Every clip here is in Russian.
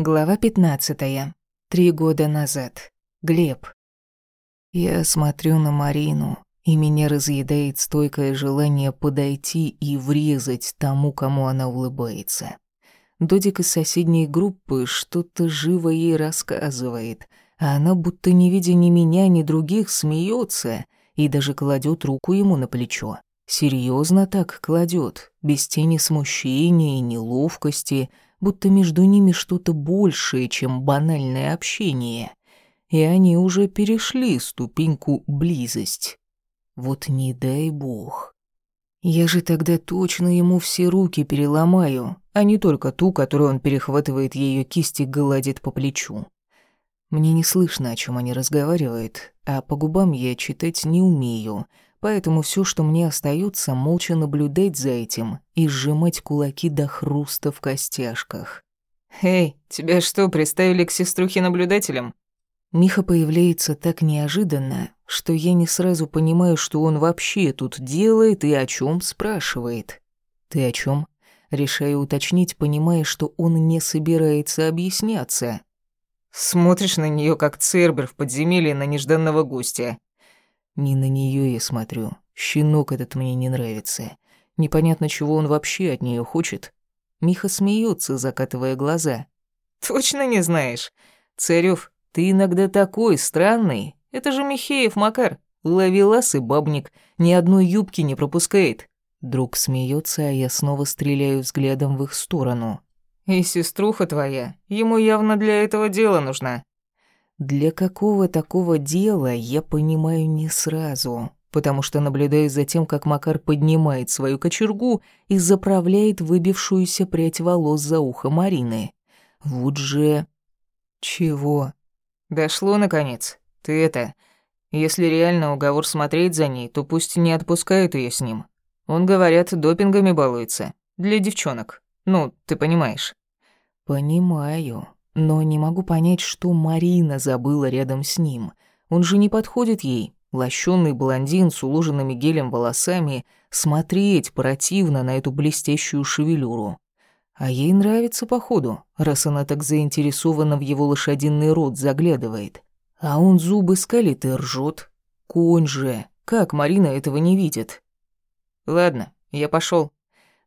Глава 15. Три года назад. Глеб. Я смотрю на Марину, и меня разъедает стойкое желание подойти и врезать тому, кому она улыбается. Додик из соседней группы что-то живо ей рассказывает, а она, будто не видя ни меня, ни других, смеется и даже кладет руку ему на плечо. Серьезно так кладет, без тени смущения и неловкости — будто между ними что-то большее, чем банальное общение. И они уже перешли ступеньку близость. Вот не дай бог. Я же тогда точно ему все руки переломаю, а не только ту, которую он перехватывает ее кисти гладит по плечу. Мне не слышно, о чем они разговаривают, а по губам я читать не умею — поэтому все, что мне остается, молча наблюдать за этим и сжимать кулаки до хруста в костяшках. «Эй, тебя что, приставили к сеструхе наблюдателем?» Миха появляется так неожиданно, что я не сразу понимаю, что он вообще тут делает и о чем спрашивает. «Ты о чем? Решаю уточнить, понимая, что он не собирается объясняться. «Смотришь на нее как цербер в подземелье на нежданного гостя. Не на нее я смотрю. Щенок этот мне не нравится. Непонятно, чего он вообще от нее хочет. Миха смеется, закатывая глаза. Точно не знаешь? Царев, ты иногда такой странный. Это же Михеев Макар. Ловелас и бабник. Ни одной юбки не пропускает. Друг смеется, а я снова стреляю взглядом в их сторону. И сеструха твоя, ему явно для этого дела нужна. Для какого такого дела, я понимаю не сразу, потому что наблюдаю за тем, как Макар поднимает свою кочергу и заправляет выбившуюся прядь волос за ухо Марины. Вот же... Чего? Дошло, наконец. Ты это... Если реально уговор смотреть за ней, то пусть не отпускают ее с ним. Он, говорят, допингами балуется. Для девчонок. Ну, ты понимаешь. Понимаю но не могу понять, что Марина забыла рядом с ним. Он же не подходит ей. Лощёный блондин с уложенными гелем волосами, смотреть противно на эту блестящую шевелюру. А ей нравится, походу, раз она так заинтересована в его лошадиный рот заглядывает. А он зубы скалит и ржет. Конь же, как Марина этого не видит? Ладно, я пошел.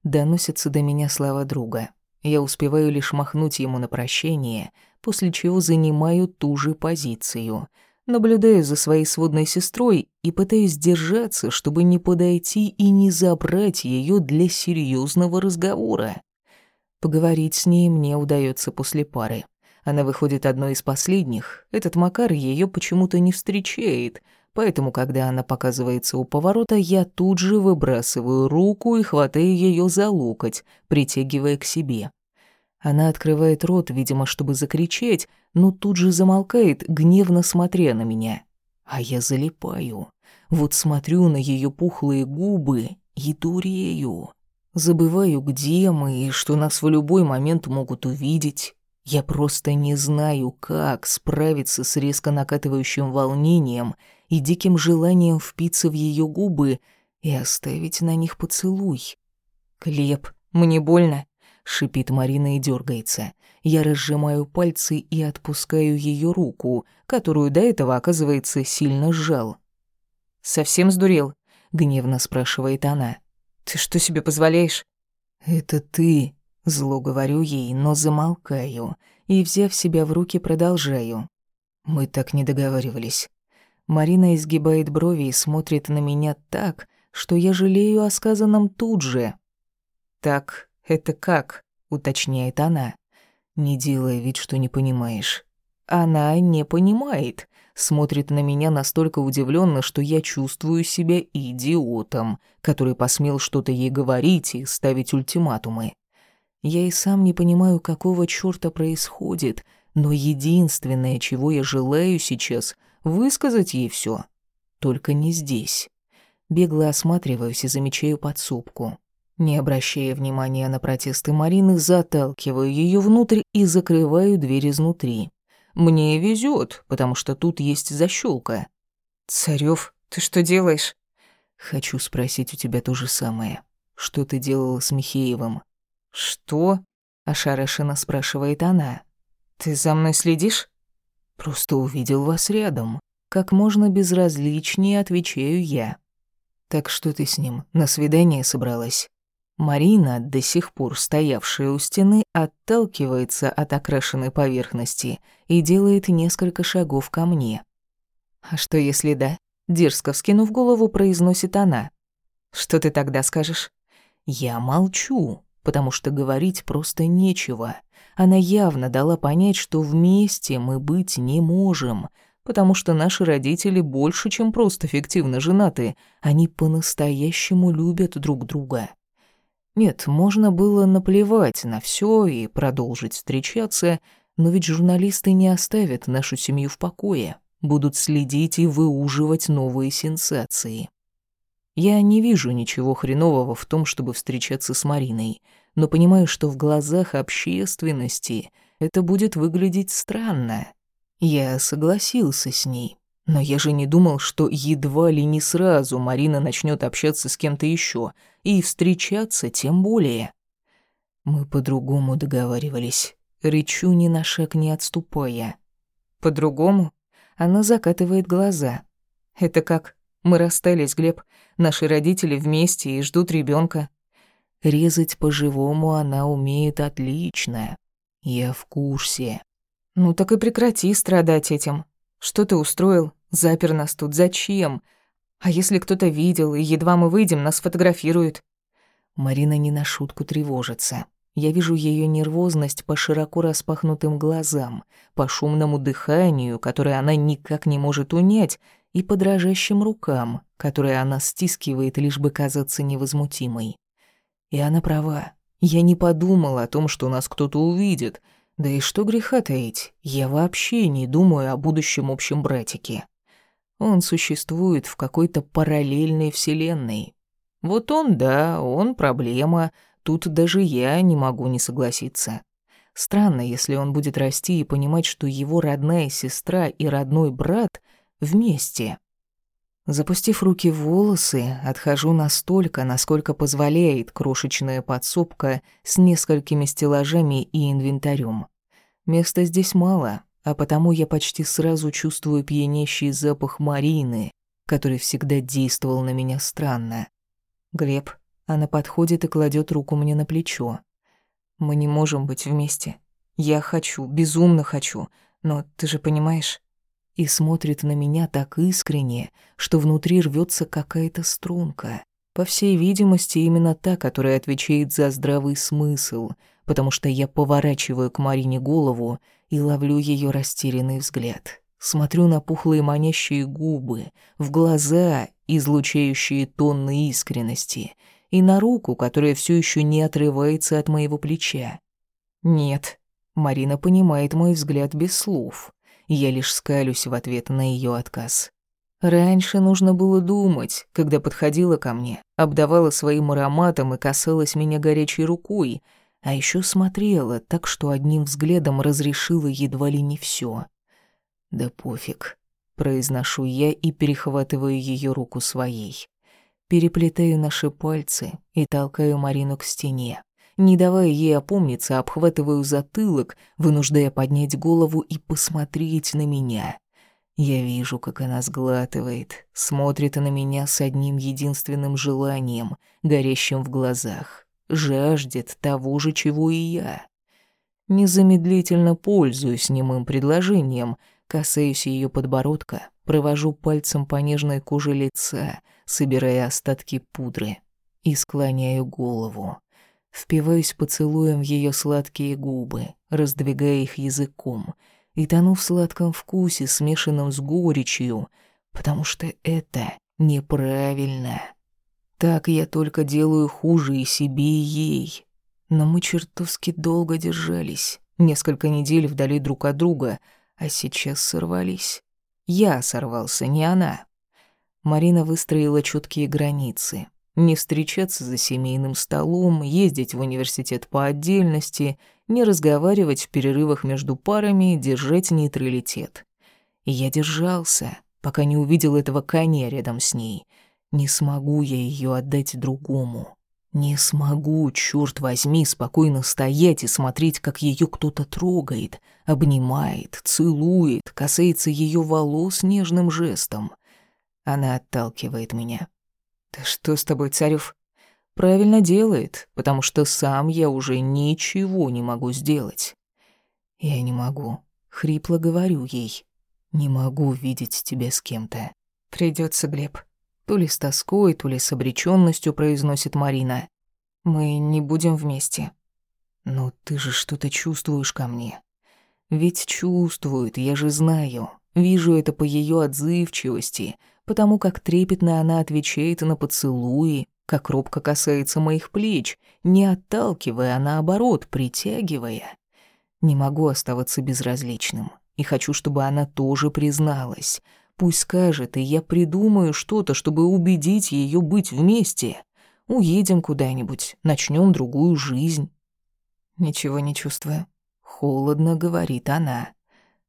Доносятся до меня слова друга. Я успеваю лишь махнуть ему на прощение, после чего занимаю ту же позицию. Наблюдаю за своей сводной сестрой и пытаюсь держаться, чтобы не подойти и не забрать ее для серьезного разговора. Поговорить с ней мне удается после пары. Она выходит одной из последних. Этот Макар ее почему-то не встречает, поэтому, когда она показывается у поворота, я тут же выбрасываю руку и хватаю ее за локоть, притягивая к себе. Она открывает рот, видимо, чтобы закричать, но тут же замолкает, гневно смотря на меня. А я залипаю. Вот смотрю на ее пухлые губы и дурею. Забываю, где мы и что нас в любой момент могут увидеть. Я просто не знаю, как справиться с резко накатывающим волнением и диким желанием впиться в ее губы и оставить на них поцелуй. «Клеп, мне больно», — шипит Марина и дергается. Я разжимаю пальцы и отпускаю ее руку, которую до этого, оказывается, сильно сжал. «Совсем сдурел?» — гневно спрашивает она. «Ты что себе позволяешь?» «Это ты», — зло говорю ей, но замолкаю и, взяв себя в руки, продолжаю. «Мы так не договаривались. Марина изгибает брови и смотрит на меня так, что я жалею о сказанном тут же. «Так, это как?» — уточняет она. «Не делай вид, что не понимаешь». Она не понимает, смотрит на меня настолько удивленно, что я чувствую себя идиотом, который посмел что-то ей говорить и ставить ультиматумы. Я и сам не понимаю, какого чёрта происходит, но единственное, чего я желаю сейчас — высказать ей все. Только не здесь. Бегло осматриваюсь и замечаю подсобку. Не обращая внимания на протесты Марины, заталкиваю ее внутрь и закрываю дверь изнутри. Мне везет, потому что тут есть защелка. Царев, ты что делаешь? Хочу спросить у тебя то же самое. Что ты делала с Михеевым? Что? ошарашенно спрашивает она. «Ты за мной следишь?» «Просто увидел вас рядом. Как можно безразличнее отвечаю я. Так что ты с ним на свидание собралась?» Марина, до сих пор стоявшая у стены, отталкивается от окрашенной поверхности и делает несколько шагов ко мне. «А что, если да?» Дерзко вскинув голову, произносит она. «Что ты тогда скажешь?» Я молчу, потому что говорить просто нечего. Она явно дала понять, что вместе мы быть не можем, потому что наши родители больше, чем просто фиктивно женаты, они по-настоящему любят друг друга. Нет, можно было наплевать на все и продолжить встречаться, но ведь журналисты не оставят нашу семью в покое, будут следить и выуживать новые сенсации. Я не вижу ничего хренового в том, чтобы встречаться с Мариной, но понимаю, что в глазах общественности это будет выглядеть странно. Я согласился с ней, но я же не думал, что едва ли не сразу Марина начнет общаться с кем-то еще, и встречаться тем более. Мы по-другому договаривались, рычу ни на шаг не отступая. По-другому? Она закатывает глаза. Это как? Мы расстались, Глеб. Наши родители вместе и ждут ребенка. Резать по-живому она умеет отлично. Я в курсе. Ну так и прекрати страдать этим. Что ты устроил? Запер нас тут. Зачем? А если кто-то видел, и едва мы выйдем, нас фотографируют?» Марина не на шутку тревожится. Я вижу ее нервозность по широко распахнутым глазам, по шумному дыханию, которое она никак не может унять, и по дрожащим рукам, которые она стискивает, лишь бы казаться невозмутимой. И она права. Я не подумала о том, что нас кто-то увидит. Да и что греха таить, я вообще не думаю о будущем общем братике. Он существует в какой-то параллельной вселенной. Вот он, да, он проблема, тут даже я не могу не согласиться. Странно, если он будет расти и понимать, что его родная сестра и родной брат вместе. Запустив руки в волосы, отхожу настолько, насколько позволяет крошечная подсобка с несколькими стеллажами и инвентарем. Места здесь мало, а потому я почти сразу чувствую пьянящий запах Марины, который всегда действовал на меня странно. Глеб, она подходит и кладет руку мне на плечо. Мы не можем быть вместе. Я хочу, безумно хочу, но ты же понимаешь? И смотрит на меня так искренне, что внутри рвется какая-то струнка. По всей видимости, именно та, которая отвечает за здравый смысл, потому что я поворачиваю к Марине голову и ловлю ее растерянный взгляд. Смотрю на пухлые манящие губы, в глаза, излучающие тонны искренности, и на руку, которая все еще не отрывается от моего плеча. «Нет». Марина понимает мой взгляд без слов. Я лишь скалюсь в ответ на ее отказ. Раньше нужно было думать, когда подходила ко мне, обдавала своим ароматом и касалась меня горячей рукой, а еще смотрела так, что одним взглядом разрешила едва ли не все. «Да пофиг», — произношу я и перехватываю ее руку своей. Переплетаю наши пальцы и толкаю Марину к стене. Не давая ей опомниться, обхватываю затылок, вынуждая поднять голову и посмотреть на меня. Я вижу, как она сглатывает, смотрит на меня с одним единственным желанием, горящим в глазах жаждет того же, чего и я. Незамедлительно пользуюсь немым предложением, касаюсь ее подбородка, провожу пальцем по нежной коже лица, собирая остатки пудры, и склоняю голову. Впиваюсь поцелуем в ее сладкие губы, раздвигая их языком, и тону в сладком вкусе, смешанном с горечью, потому что это неправильно. Так я только делаю хуже и себе, и ей. Но мы чертовски долго держались. Несколько недель вдали друг от друга, а сейчас сорвались. Я сорвался, не она. Марина выстроила четкие границы. Не встречаться за семейным столом, ездить в университет по отдельности, не разговаривать в перерывах между парами, держать нейтралитет. Я держался, пока не увидел этого коня рядом с ней — не смогу я ее отдать другому. Не смогу, черт возьми, спокойно стоять и смотреть, как ее кто-то трогает, обнимает, целует, касается ее волос нежным жестом. Она отталкивает меня. «Да что с тобой, Царев?» «Правильно делает, потому что сам я уже ничего не могу сделать». «Я не могу», — хрипло говорю ей. «Не могу видеть тебя с кем-то». Придется, Глеб. То ли с тоской, то ли с обречённостью произносит Марина. Мы не будем вместе. Но ты же что-то чувствуешь ко мне. Ведь чувствует, я же знаю. Вижу это по её отзывчивости, потому как трепетно она отвечает на поцелуи, как робко касается моих плеч, не отталкивая, а наоборот, притягивая. Не могу оставаться безразличным, и хочу, чтобы она тоже призналась — Пусть скажет, и я придумаю что-то, чтобы убедить ее быть вместе. Уедем куда-нибудь, начнем другую жизнь. Ничего не чувствую. Холодно говорит она.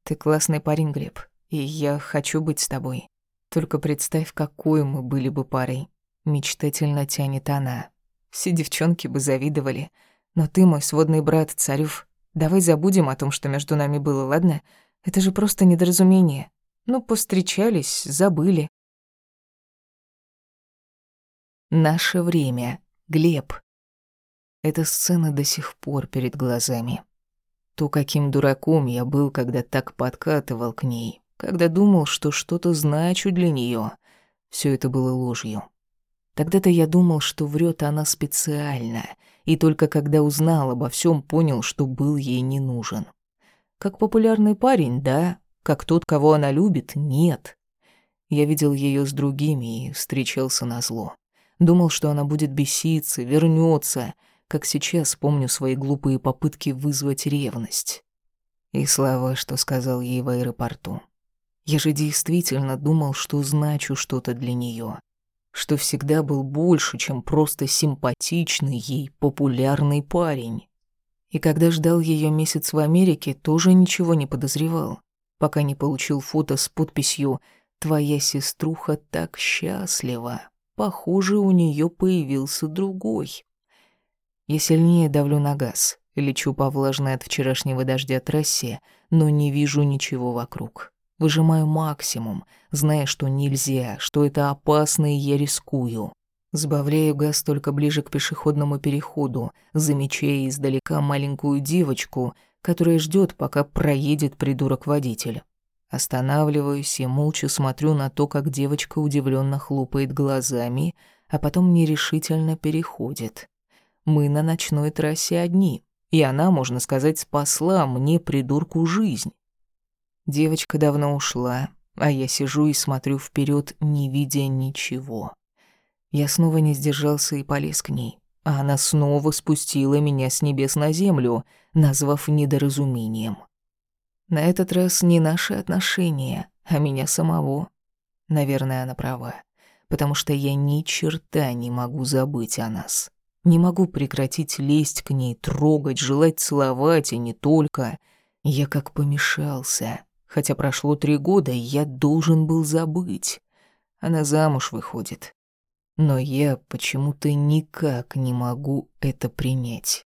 Ты классный парень, Глеб, и я хочу быть с тобой. Только представь, какой мы были бы парой. Мечтательно тянет она. Все девчонки бы завидовали. Но ты мой сводный брат, Царев. Давай забудем о том, что между нами было, ладно? Это же просто недоразумение. Ну, повстречались, забыли. Наше время. Глеб. Эта сцена до сих пор перед глазами. То, каким дураком я был, когда так подкатывал к ней, когда думал, что что-то значу для нее. Все это было ложью. Тогда-то я думал, что врет она специально, и только когда узнал обо всем, понял, что был ей не нужен. Как популярный парень, да, как тот, кого она любит, нет. Я видел ее с другими и встречался на зло. Думал, что она будет беситься, вернется, как сейчас помню свои глупые попытки вызвать ревность. И слова, что сказал ей в аэропорту. Я же действительно думал, что значу что-то для нее, что всегда был больше, чем просто симпатичный ей популярный парень. И когда ждал ее месяц в Америке, тоже ничего не подозревал пока не получил фото с подписью «Твоя сеструха так счастлива». Похоже, у нее появился другой. Я сильнее давлю на газ, лечу по влажной от вчерашнего дождя трассе, но не вижу ничего вокруг. Выжимаю максимум, зная, что нельзя, что это опасно и я рискую. Сбавляю газ только ближе к пешеходному переходу, замечая издалека маленькую девочку, которая ждет, пока проедет придурок-водитель. Останавливаюсь и молча смотрю на то, как девочка удивленно хлопает глазами, а потом нерешительно переходит. Мы на ночной трассе одни, и она, можно сказать, спасла мне, придурку, жизнь. Девочка давно ушла, а я сижу и смотрю вперед, не видя ничего. Я снова не сдержался и полез к ней а она снова спустила меня с небес на землю, назвав недоразумением. На этот раз не наши отношения, а меня самого. Наверное, она права, потому что я ни черта не могу забыть о нас. Не могу прекратить лезть к ней, трогать, желать целовать, и не только. Я как помешался. Хотя прошло три года, и я должен был забыть. Она замуж выходит. Но я почему-то никак не могу это принять.